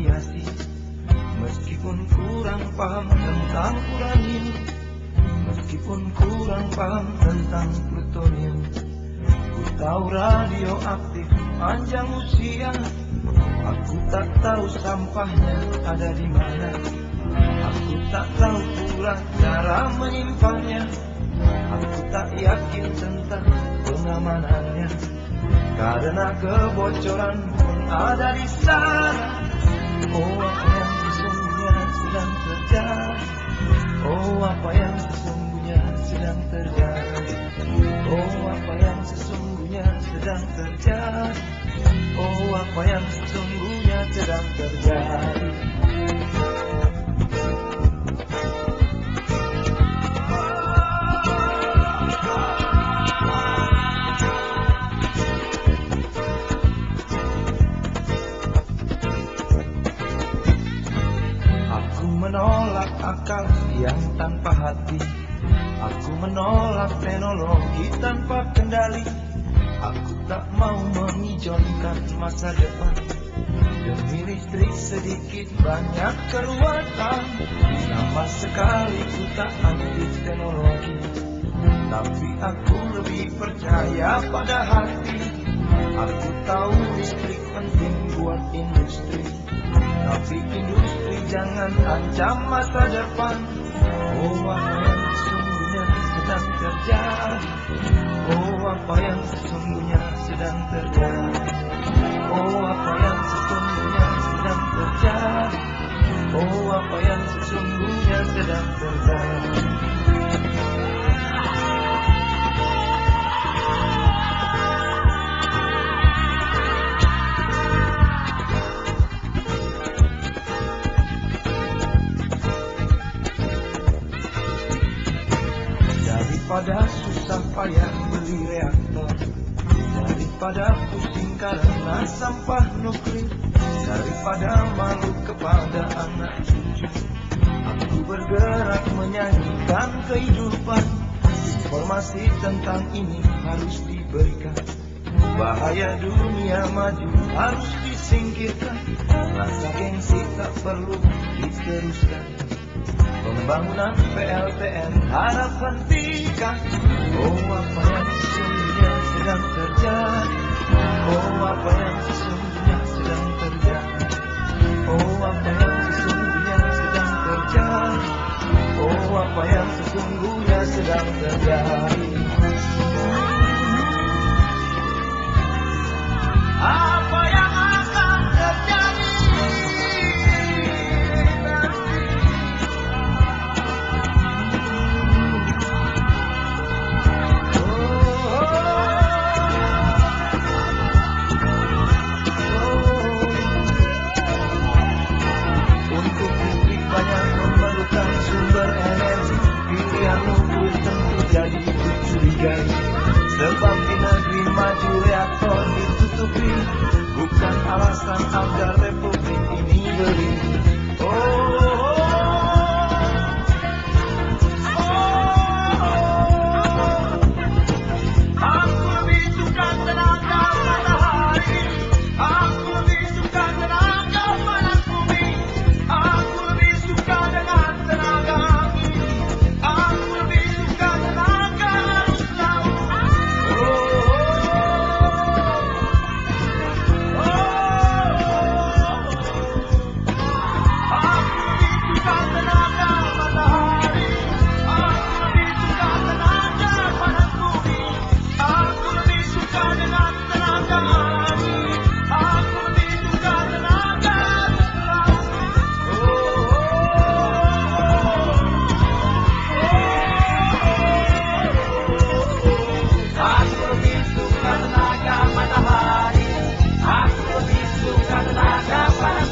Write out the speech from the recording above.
radiasi Meskipun kurang paham tentang uranium Meskipun kurang paham tentang plutonium Ku tahu radioaktif panjang usia Aku tak tahu sampahnya ada di mana. Aku tak tahu pula cara menyimpannya. Aku tak yakin tentang pengamanannya. Karena kebocoran pun ada di sana Oh apa yang sesungguhnya sedang terjadi? Oh apa yang sesungguhnya sedang terjadi? Oh apa yang sesungguhnya sedang terjadi? Oh apa yang sesungguhnya sedang terjadi hati. Aku menolak teknologi tanpa kendali. Aku tak mau mengijonkan masa depan. Demi listrik sedikit banyak keruatan. Sama sekali ku tak anti teknologi. Tapi aku lebih percaya pada hati. Aku tahu listrik penting buat industri. Tapi industri jangan ancam masa depan Oh apa yang sesungguhnya sedang terjadi? Oh apa yang sesungguhnya sedang terjadi Oh apa yang Daripada pusing karena sampah nuklir. Daripada malu kepada anak cucu. Aku bergerak menyanyikan kehidupan. Informasi tentang ini harus diberikan. Bahaya dunia maju harus disingkirkan. Rasa gengsi tak perlu diteruskan. Pembangunan PLTN harap hentikan Oh apa yang sedang terjadi Oh apa yang sesungguhnya sedang terjadi Oh apa yang sesungguhnya sedang terjadi Oh apa yang sesungguhnya sedang terjadi Apa di negeri vaga para.